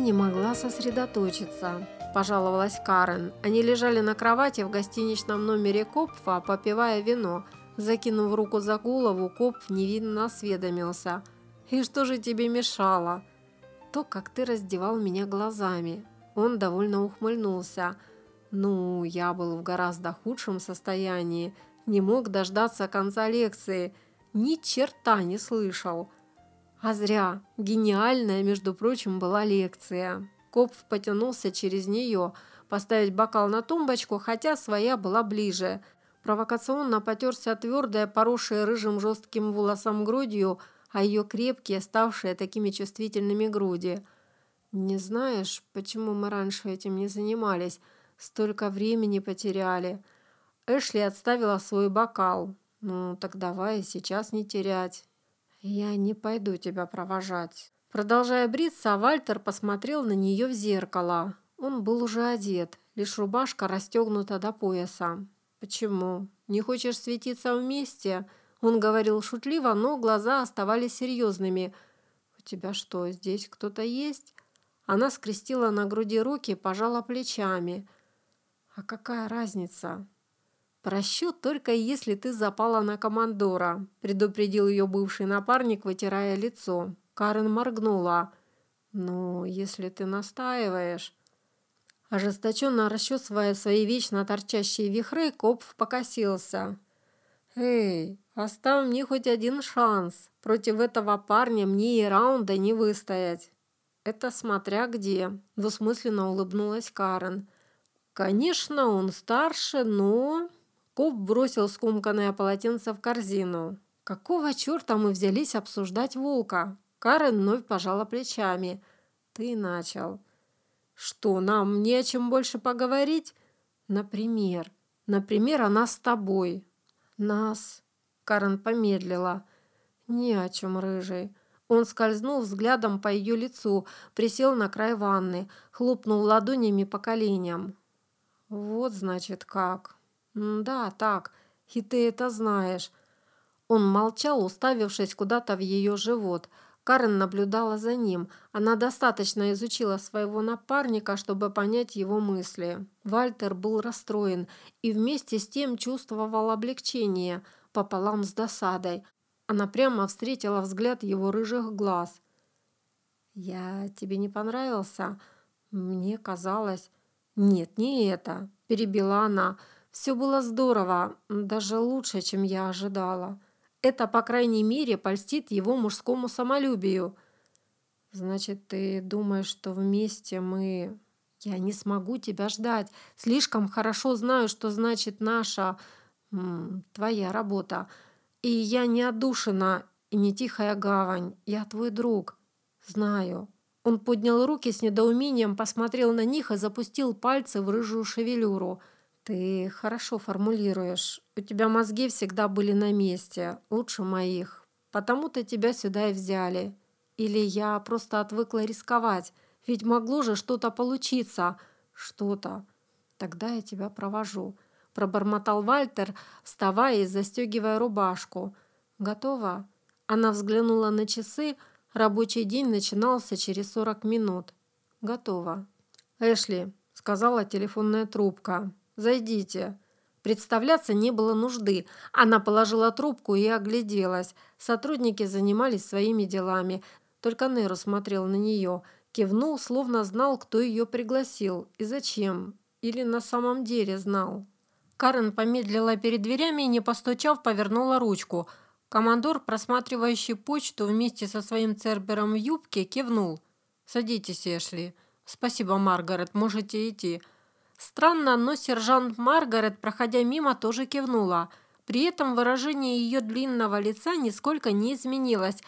Не могла сосредоточиться, пожаловалась Карен. Они лежали на кровати в гостиничном номере Копфа, попивая вино. Закинув руку за голову, Копф невинно осведомился. «И что же тебе мешало?» «То, как ты раздевал меня глазами». Он довольно ухмыльнулся. «Ну, я был в гораздо худшем состоянии. Не мог дождаться конца лекции. Ни черта не слышал». А зря. Гениальная, между прочим, была лекция. Копф потянулся через нее, поставить бокал на тумбочку, хотя своя была ближе. Провокационно потерся твердая, поросшая рыжим жестким волосом грудью, а ее крепкие, ставшие такими чувствительными груди. «Не знаешь, почему мы раньше этим не занимались? Столько времени потеряли». Эшли отставила свой бокал. «Ну, так давай сейчас не терять. «Я не пойду тебя провожать». Продолжая бриться, Вальтер посмотрел на нее в зеркало. Он был уже одет, лишь рубашка расстегнута до пояса. «Почему? Не хочешь светиться вместе?» Он говорил шутливо, но глаза оставались серьезными. «У тебя что, здесь кто-то есть?» Она скрестила на груди руки, пожала плечами. «А какая разница?» «Просчет только если ты запала на командора», – предупредил ее бывший напарник, вытирая лицо. Карен моргнула. «Ну, если ты настаиваешь...» Ожесточенно расчесывая свои вечно торчащие вихры, Копф покосился. «Эй, оставь мне хоть один шанс. Против этого парня мне и раунда не выстоять». «Это смотря где», – двусмысленно улыбнулась Карен. «Конечно, он старше, но...» Коп бросил скомканное полотенце в корзину. «Какого черта мы взялись обсуждать волка?» Карен вновь пожала плечами. «Ты начал». «Что, нам не о чем больше поговорить?» «Например. Например, о нас с тобой». «Нас?» Карен помедлила. «Не о чем, рыжий». Он скользнул взглядом по ее лицу, присел на край ванны, хлопнул ладонями по коленям. «Вот, значит, как». «Да, так. И ты это знаешь». Он молчал, уставившись куда-то в ее живот. Карен наблюдала за ним. Она достаточно изучила своего напарника, чтобы понять его мысли. Вальтер был расстроен и вместе с тем чувствовал облегчение, пополам с досадой. Она прямо встретила взгляд его рыжих глаз. «Я тебе не понравился?» «Мне казалось...» «Нет, не это», – перебила она, – все было здорово, даже лучше, чем я ожидала. Это, по крайней мере, польстит его мужскому самолюбию. Значит, ты думаешь, что вместе мы... Я не смогу тебя ждать. Слишком хорошо знаю, что значит наша... твоя работа. И я не отдушина и не тихая гавань. Я твой друг. Знаю. Он поднял руки с недоумением, посмотрел на них и запустил пальцы в рыжую шевелюру – «Ты хорошо формулируешь. У тебя мозги всегда были на месте, лучше моих. Потому-то тебя сюда и взяли. Или я просто отвыкла рисковать, ведь могло же что-то получиться. Что-то. Тогда я тебя провожу», – пробормотал Вальтер, вставая и застегивая рубашку. «Готово?» Она взглянула на часы. Рабочий день начинался через 40 минут. «Готово». «Эшли», – сказала телефонная трубка. Зайдите». Представляться не было нужды. Она положила трубку и огляделась. Сотрудники занимались своими делами. Только Неру смотрел на нее. Кивнул, словно знал, кто ее пригласил и зачем. Или на самом деле знал. Карен помедлила перед дверями и, не постучав, повернула ручку. Командор, просматривающий почту вместе со своим цербером в юбке, кивнул. «Садитесь, Эшли». «Спасибо, Маргарет, можете идти». Странно, но сержант Маргарет, проходя мимо, тоже кивнула. При этом выражение ее длинного лица нисколько не изменилось.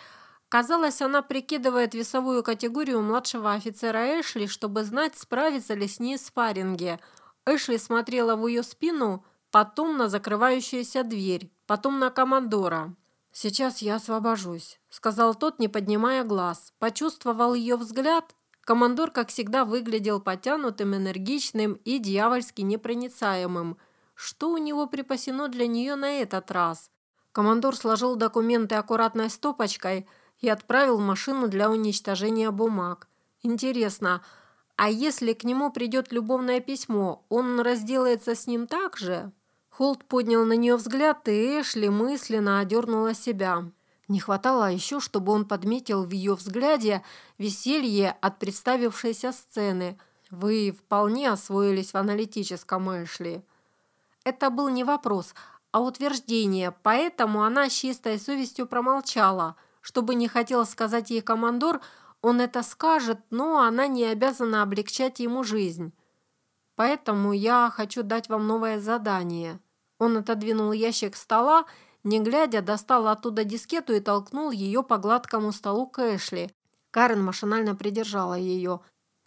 Казалось, она прикидывает весовую категорию младшего офицера Эшли, чтобы знать, справится ли с ней в спарринге. Эшли смотрела в ее спину, потом на закрывающуюся дверь, потом на командора. «Сейчас я освобожусь», — сказал тот, не поднимая глаз. Почувствовал ее взгляд Командор, как всегда, выглядел потянутым, энергичным и дьявольски непроницаемым. Что у него припасено для нее на этот раз? Командор сложил документы аккуратной стопочкой и отправил машину для уничтожения бумаг. Интересно, а если к нему придет любовное письмо, он разделается с ним так же? Холт поднял на нее взгляд, и Эшли мысленно одернула себя. Не хватало еще, чтобы он подметил в ее взгляде веселье от представившейся сцены. Вы вполне освоились в аналитическом, Эшли. Это был не вопрос, а утверждение, поэтому она с чистой совестью промолчала. Чтобы не хотел сказать ей командор, он это скажет, но она не обязана облегчать ему жизнь. Поэтому я хочу дать вам новое задание. Он отодвинул ящик стола, не глядя, достал оттуда дискету и толкнул ее по гладкому столу Кэшли. Карен машинально придержала ее.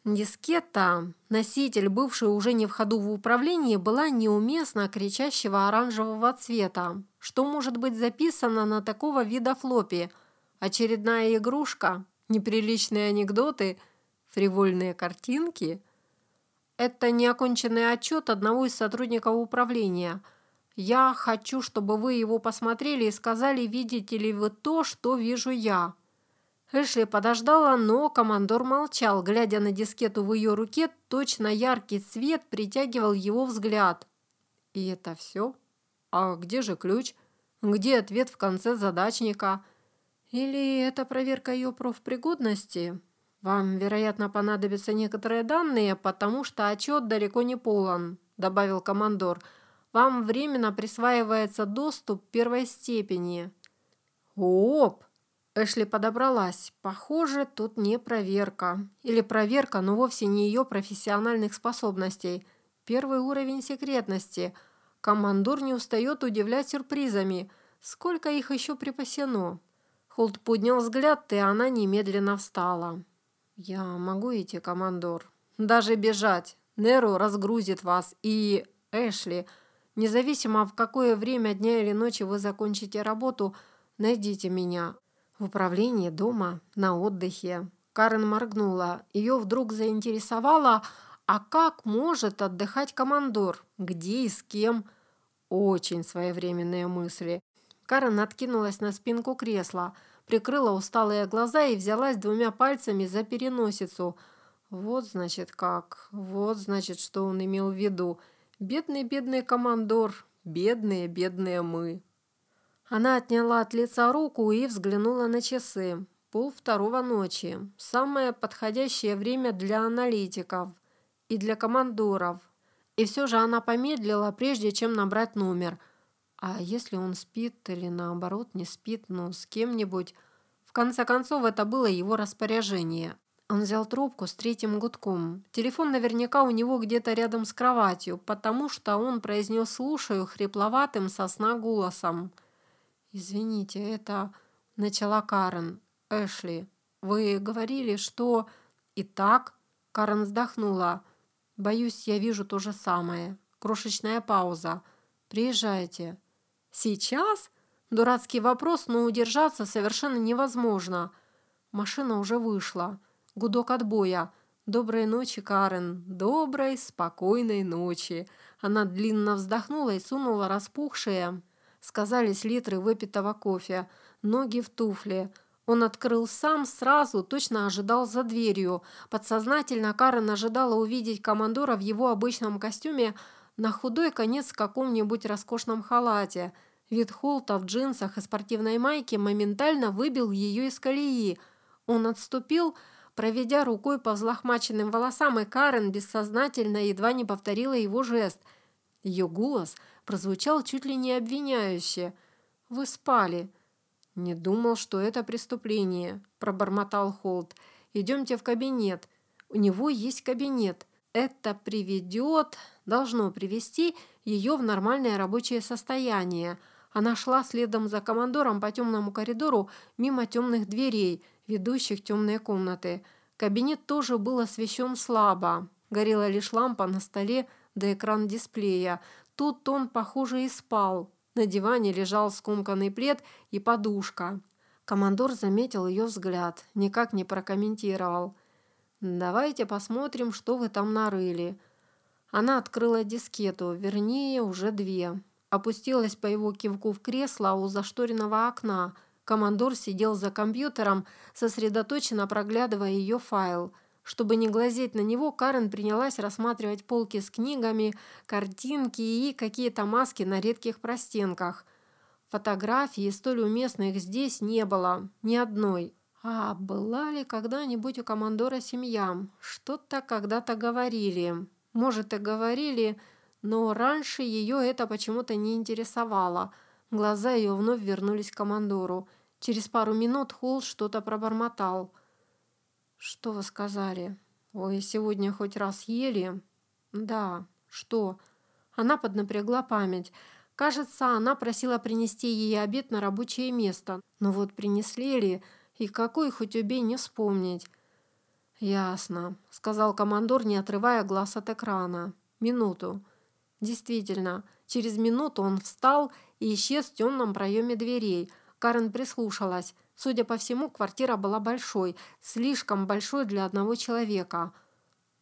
Дискета, носитель, бывший уже не в ходу в управлении, была неуместно кричащего оранжевого цвета. Что может быть записано на такого вида флоппи? Очередная игрушка? Неприличные анекдоты? Фривольные картинки? Это неоконченный отчет одного из сотрудников управления. Я хочу, чтобы вы его посмотрели и сказали, видите ли вы то, что вижу я. Эшли подождала, но командор молчал, глядя на дискету в ее руке, точно яркий свет притягивал его взгляд. И это все? А где же ключ? Где ответ в конце задачника? Или это проверка ее профпригодности? Вам, вероятно, понадобятся некоторые данные, потому что отчет далеко не полон, добавил командор. Вам временно присваивается доступ первой степени. Оп! Эшли подобралась. Похоже, тут не проверка. Или проверка, но вовсе не ее профессиональных способностей. Первый уровень секретности. Командор не устает удивлять сюрпризами. Сколько их еще припасено? Холд поднял взгляд, и она немедленно встала. «Я могу идти, командор?» «Даже бежать. Неру разгрузит вас. И, Эшли, независимо в какое время дня или ночи вы закончите работу, найдите меня. В управлении дома, на отдыхе. Карен моргнула. Ее вдруг заинтересовало, а как может отдыхать командор? Где и с кем? Очень своевременные мысли. Карен откинулась на спинку кресла, прикрыла усталые глаза и взялась двумя пальцами за переносицу. Вот, значит, как. Вот, значит, что он имел в виду. Бедный-бедный командор. Бедные, бедные мы. Она отняла от лица руку и взглянула на часы. Пол второго ночи. Самое подходящее время для аналитиков и для командоров. И все же она помедлила, прежде чем набрать номер. А если он спит или наоборот не спит, ну с кем-нибудь? В конце концов, это было его распоряжение. Он взял трубку с третьим гудком. Телефон наверняка у него где-то рядом с кроватью, потому что он произнес «слушаю» хрипловатым сосна голосом. «Извините, это...» — начала Карен. «Эшли, вы говорили, что...» «Итак...» — Карен вздохнула. «Боюсь, я вижу то же самое. Крошечная пауза. Приезжайте». «Сейчас?» Дурацкий вопрос, но удержаться совершенно невозможно. Машина уже вышла. Гудок отбоя. «Доброй ночи, Карен. Доброй, спокойной ночи». Она длинно вздохнула и сунула распухшие, Сказались литры выпитого кофе, ноги в туфле. Он открыл сам сразу, точно ожидал за дверью. Подсознательно Карен ожидала увидеть командора в его обычном костюме на худой конец в каком-нибудь роскошном халате. Вид Холта в джинсах и спортивной майке моментально выбил ее из колеи. Он отступил, проведя рукой по взлохмаченным волосам, и Карен бессознательно едва не повторила его жест. Ее голос – прозвучал чуть ли не обвиняюще. «Вы спали». «Не думал, что это преступление», – пробормотал Холт. «Идемте в кабинет. У него есть кабинет. Это приведет, должно привести ее в нормальное рабочее состояние». Она шла следом за командором по темному коридору мимо темных дверей, ведущих темные комнаты. Кабинет тоже был освещен слабо. Горела лишь лампа на столе да экран дисплея, Тут он, похоже, и спал. На диване лежал скомканный плед и подушка. Командор заметил ее взгляд, никак не прокомментировал. «Давайте посмотрим, что вы там нарыли». Она открыла дискету, вернее, уже две. Опустилась по его кивку в кресло у зашторенного окна. Командор сидел за компьютером, сосредоточенно проглядывая ее файл. Чтобы не глазеть на него, Карен принялась рассматривать полки с книгами, картинки и какие-то маски на редких простенках. Фотографии, столь уместных здесь, не было, ни одной. А была ли когда-нибудь у командора семья? Что-то когда-то говорили. Может, и говорили, но раньше ее это почему-то не интересовало. Глаза ее вновь вернулись к командору. Через пару минут Холл что-то пробормотал – «Что вы сказали? Ой, сегодня хоть раз ели?» «Да. Что?» Она поднапрягла память. Кажется, она просила принести ей обед на рабочее место. Но вот принесли ли, и какой хоть убей не вспомнить. «Ясно», — сказал командор, не отрывая глаз от экрана. «Минуту». Действительно, через минуту он встал и исчез в темном проеме дверей. Карен прислушалась. Судя по всему, квартира была большой, слишком большой для одного человека.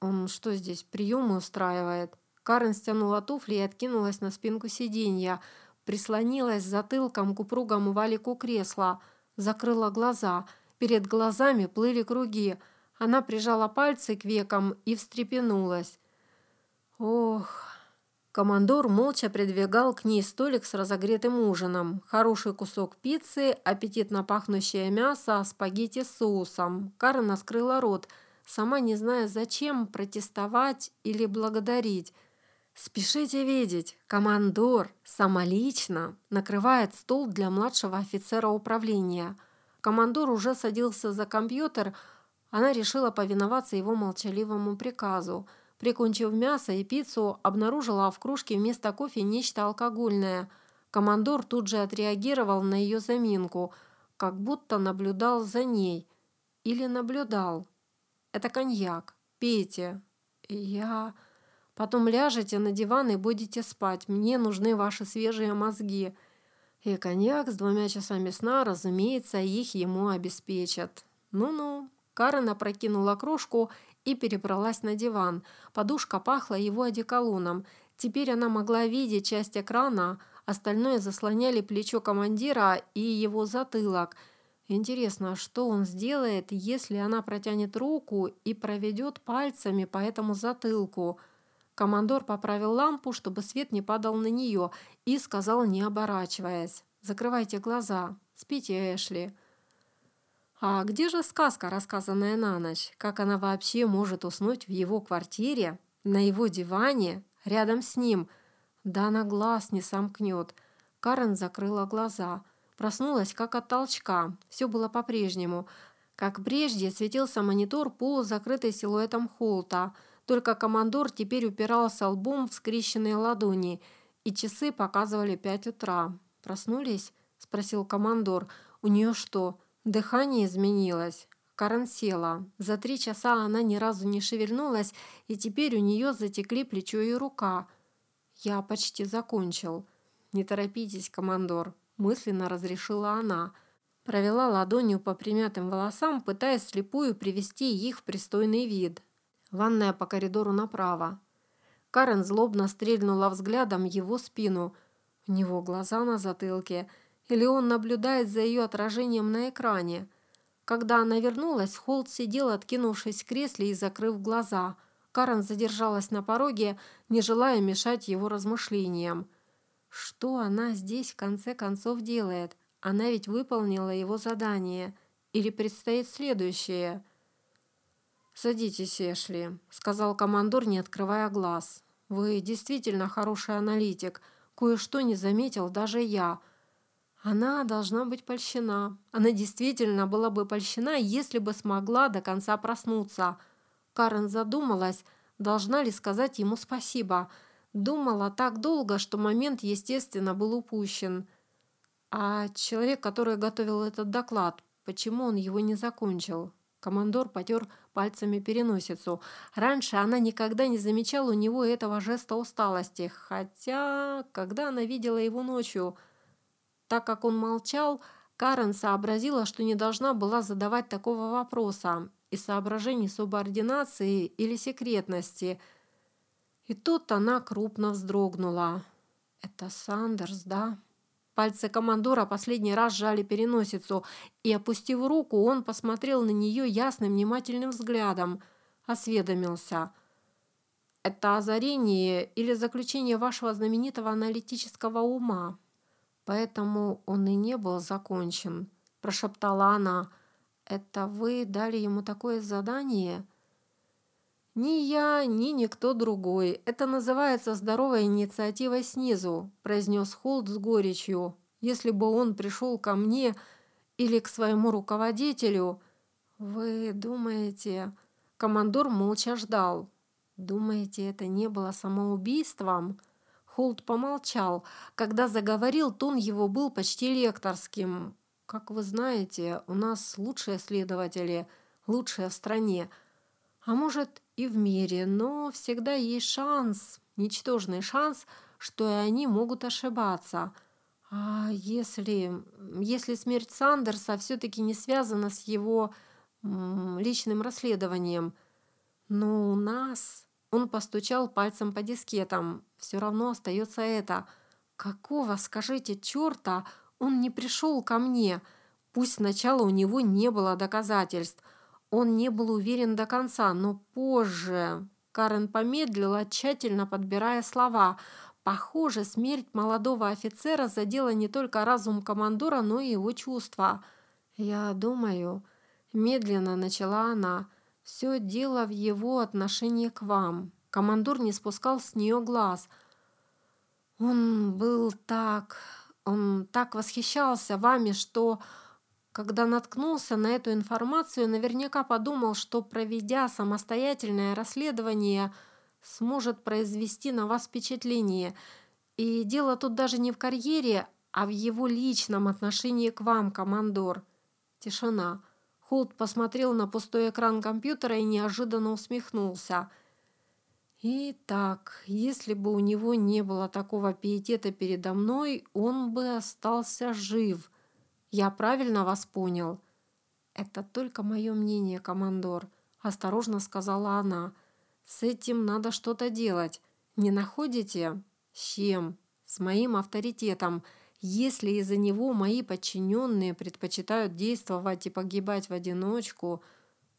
Он что здесь, приемы устраивает? Карен стянула туфли и откинулась на спинку сиденья, прислонилась затылком к упругому валику кресла, закрыла глаза. Перед глазами плыли круги. Она прижала пальцы к векам и встрепенулась. Командор молча придвигал к ней столик с разогретым ужином. Хороший кусок пиццы, аппетитно пахнущее мясо, спагетти с соусом. Карна скрыла рот, сама не зная зачем, протестовать или благодарить. «Спешите видеть, командор самолично накрывает стол для младшего офицера управления». Командор уже садился за компьютер, она решила повиноваться его молчаливому приказу – Прикончив мясо и пиццу, обнаружила в кружке вместо кофе нечто алкогольное. Командор тут же отреагировал на ее заминку, как будто наблюдал за ней. Или наблюдал. «Это коньяк. Пейте». «Я...» «Потом ляжете на диван и будете спать. Мне нужны ваши свежие мозги». И коньяк с двумя часами сна, разумеется, их ему обеспечат. Ну-ну. Карен опрокинула кружку и перебралась на диван. Подушка пахла его одеколоном. Теперь она могла видеть часть экрана, остальное заслоняли плечо командира и его затылок. Интересно, что он сделает, если она протянет руку и проведет пальцами по этому затылку? Командор поправил лампу, чтобы свет не падал на нее, и сказал, не оборачиваясь, «Закрывайте глаза. Спите, Эшли». А где же сказка, рассказанная на ночь? Как она вообще может уснуть в его квартире, на его диване, рядом с ним? Да она глаз не сомкнет. Карен закрыла глаза. Проснулась, как от толчка. Все было по-прежнему. Как прежде светился монитор, полузакрытый силуэтом Холта. Только командор теперь упирался лбом в скрещенные ладони, и часы показывали пять утра. «Проснулись?» – спросил командор. «У нее что, Дыхание изменилось. Карен села. За три часа она ни разу не шевельнулась, и теперь у нее затекли плечо и рука. «Я почти закончил». «Не торопитесь, командор», – мысленно разрешила она. Провела ладонью по примятым волосам, пытаясь слепую привести их в пристойный вид. Ванная по коридору направо. Карен злобно стрельнула взглядом его спину. У него глаза на затылке – или он наблюдает за ее отражением на экране? Когда она вернулась, Холт сидел, откинувшись в кресле и закрыв глаза. Карен задержалась на пороге, не желая мешать его размышлениям. Что она здесь в конце концов делает? Она ведь выполнила его задание. Или предстоит следующее? «Садитесь, Эшли», — сказал командор, не открывая глаз. «Вы действительно хороший аналитик. Кое-что не заметил даже я». Она должна быть польщена. Она действительно была бы польщена, если бы смогла до конца проснуться. Карен задумалась, должна ли сказать ему спасибо. Думала так долго, что момент, естественно, был упущен. А человек, который готовил этот доклад, почему он его не закончил? Командор потер пальцами переносицу. Раньше она никогда не замечала у него этого жеста усталости, хотя, когда она видела его ночью – так как он молчал, Карен сообразила, что не должна была задавать такого вопроса из соображений субординации или секретности. И тут она крупно вздрогнула. «Это Сандерс, да?» Пальцы командора последний раз сжали переносицу, и, опустив руку, он посмотрел на нее ясным, внимательным взглядом. осведомился. «Это озарение или заключение вашего знаменитого аналитического ума?» «Поэтому он и не был закончен», – прошептала она. «Это вы дали ему такое задание?» «Ни я, ни никто другой. Это называется здоровая инициатива снизу», – произнес Холд с горечью. «Если бы он пришел ко мне или к своему руководителю...» «Вы думаете...» Командор молча ждал. «Думаете, это не было самоубийством?» Холд помолчал. Когда заговорил, тон его был почти лекторским. «Как вы знаете, у нас лучшие следователи, лучшие в стране. А может, и в мире, но всегда есть шанс, ничтожный шанс, что и они могут ошибаться. А если, если смерть Сандерса все-таки не связана с его личным расследованием? Но у нас... Он постучал пальцем по дискетам. Все равно остается это. Какого, скажите, черта он не пришел ко мне? Пусть сначала у него не было доказательств. Он не был уверен до конца, но позже... Карен помедлила, тщательно подбирая слова. Похоже, смерть молодого офицера задела не только разум командора, но и его чувства. «Я думаю...» Медленно начала она. Все дело в его отношении к вам. Командор не спускал с нее глаз. Он был так... Он так восхищался вами, что, когда наткнулся на эту информацию, наверняка подумал, что, проведя самостоятельное расследование, сможет произвести на вас впечатление. И дело тут даже не в карьере, а в его личном отношении к вам, командор. Тишина. Холт посмотрел на пустой экран компьютера и неожиданно усмехнулся. «Итак, если бы у него не было такого пиетета передо мной, он бы остался жив. Я правильно вас понял?» «Это только мое мнение, командор», – осторожно сказала она. «С этим надо что-то делать. Не находите?» «С чем?» «С моим авторитетом. Если из-за него мои подчиненные предпочитают действовать и погибать в одиночку...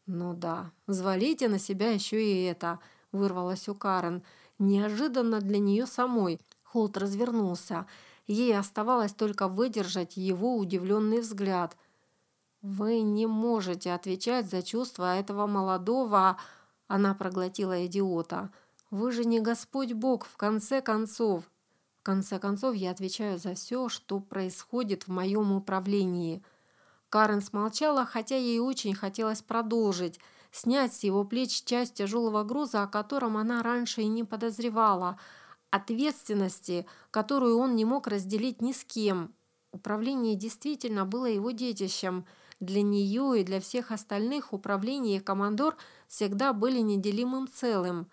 Ну да, взвалите на себя еще и это, вырвалось у Карен. Неожиданно для нее самой. Холт развернулся. Ей оставалось только выдержать его удивленный взгляд. «Вы не можете отвечать за чувства этого молодого...» Она проглотила идиота. «Вы же не Господь Бог, в конце концов конце концов, я отвечаю за все, что происходит в моем управлении. Карен смолчала, хотя ей очень хотелось продолжить, снять с его плеч часть тяжелого груза, о котором она раньше и не подозревала, ответственности, которую он не мог разделить ни с кем. Управление действительно было его детищем. Для нее и для всех остальных управление и командор всегда были неделимым целым.